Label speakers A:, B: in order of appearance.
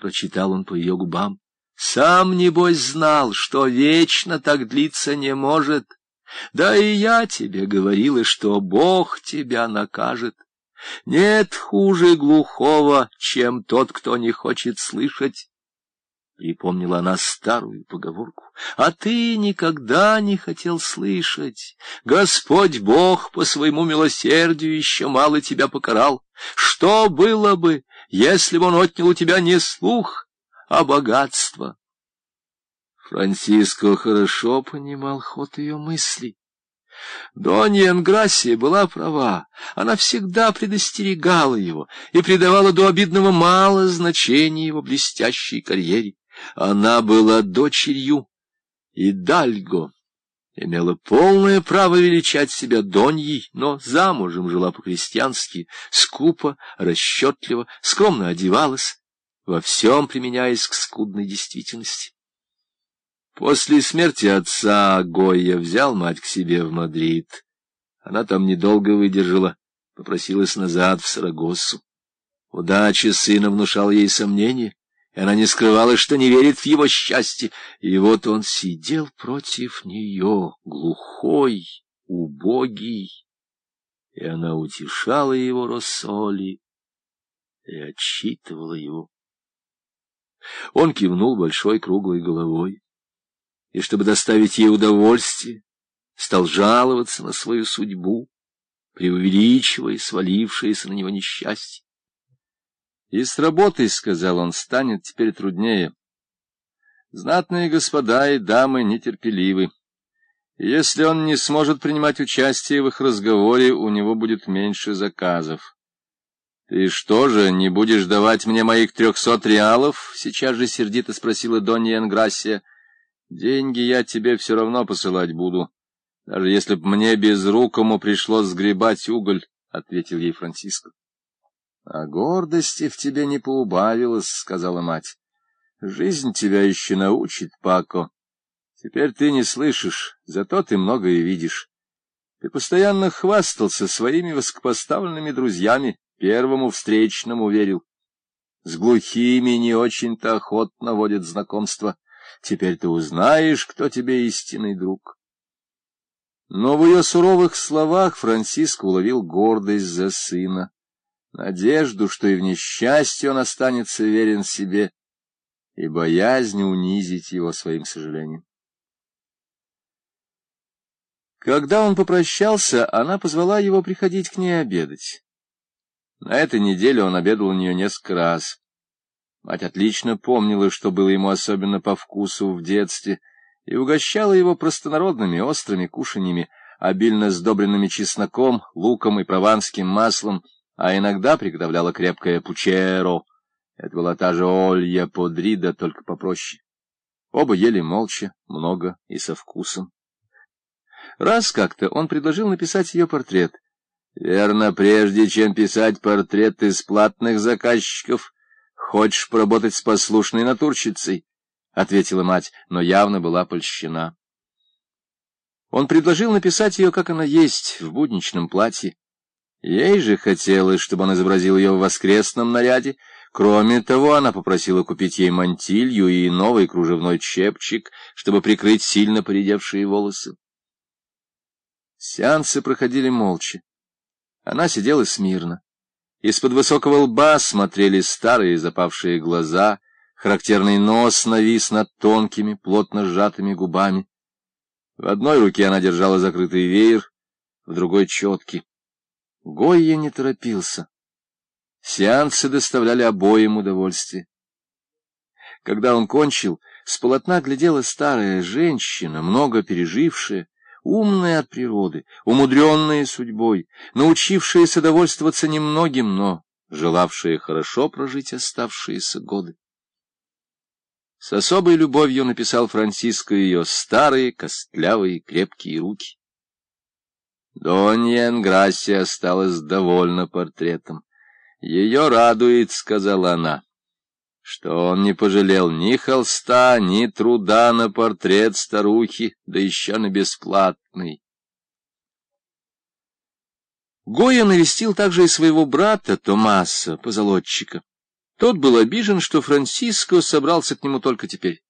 A: прочитал он по ее губам. Сам, небось, знал, что вечно так длиться не может. Да и я тебе говорила, что Бог тебя накажет. Нет хуже глухого, чем тот, кто не хочет слышать. Припомнила она старую поговорку. А ты никогда не хотел слышать. Господь Бог по своему милосердию еще мало тебя покарал. Что было бы, если бы он отнял у тебя не слух, а богатство? Франциско хорошо понимал ход ее мыслей. Донья Энграсия была права. Она всегда предостерегала его и придавала до обидного мало значения его блестящей карьере. Она была дочерью Идальго, имела полное право величать себя Доньей, но замужем жила по-крестьянски, скупо, расчетливо, скромно одевалась, во всем применяясь к скудной действительности. После смерти отца Гойя взял мать к себе в Мадрид. Она там недолго выдержала, попросилась назад в Сарагоссу. Удача сына внушала ей сомнения, она не скрывала, что не верит в его счастье. И вот он сидел против нее, глухой, убогий, и она утешала его рассоли и отчитывала его. Он кивнул большой круглой головой и, чтобы доставить ей удовольствие, стал жаловаться на свою судьбу, преувеличивая свалившееся на него несчастье. И с работой, — сказал он, — станет теперь труднее. Знатные господа и дамы нетерпеливы. И если он не сможет принимать участие в их разговоре, у него будет меньше заказов. — Ты что же, не будешь давать мне моих трехсот реалов? — сейчас же сердито спросила Донья Энграсия. Деньги я тебе все равно посылать буду, даже если б мне безрукому пришлось сгребать уголь, — ответил ей Франциско. — А гордости в тебе не поубавилось, — сказала мать. — Жизнь тебя еще научит, Пако. Теперь ты не слышишь, зато ты многое видишь. Ты постоянно хвастался своими высокопоставленными друзьями, первому встречному верил. С глухими не очень-то охотно водят знакомства. Теперь ты узнаешь, кто тебе истинный друг. Но в ее суровых словах Франциск уловил гордость за сына, надежду, что и в несчастье он останется верен себе, и боязнь унизить его своим сожалением. Когда он попрощался, она позвала его приходить к ней обедать. На этой неделе он обедал у нее несколько раз. Мать отлично помнила, что было ему особенно по вкусу в детстве, и угощала его простонародными острыми кушаньями, обильно сдобренными чесноком, луком и прованским маслом, а иногда приготовляла крепкое пучеро. Это была та же Олья Подрида, только попроще. Оба ели молча, много и со вкусом. Раз как-то он предложил написать ее портрет. Верно, прежде чем писать портрет из платных заказчиков, Хочешь поработать с послушной натурщицей? — ответила мать, но явно была польщена. Он предложил написать ее, как она есть, в будничном платье. Ей же хотелось, чтобы он изобразил ее в воскресном наряде. Кроме того, она попросила купить ей мантилью и новый кружевной чепчик, чтобы прикрыть сильно поредевшие волосы. Сеансы проходили молча. Она сидела смирно. Из-под высокого лба смотрели старые запавшие глаза, характерный нос навис над тонкими, плотно сжатыми губами. В одной руке она держала закрытый веер, в другой — четкий. Гойя не торопился. Сеансы доставляли обоим удовольствие. Когда он кончил, с полотна глядела старая женщина, много пережившая, умная от природы, умудренная судьбой, научившаяся довольствоваться немногим, но желавшая хорошо прожить оставшиеся годы. С особой любовью написал Франциско ее старые, костлявые, крепкие руки. Донья Энграсия осталась довольна портретом. «Ее радует», — сказала она что он не пожалел ни холста, ни труда на портрет старухи, да еще на бесплатный. Гоя навестил также и своего брата Томаса, позолотчика. Тот был обижен, что Франциско собрался к нему только теперь.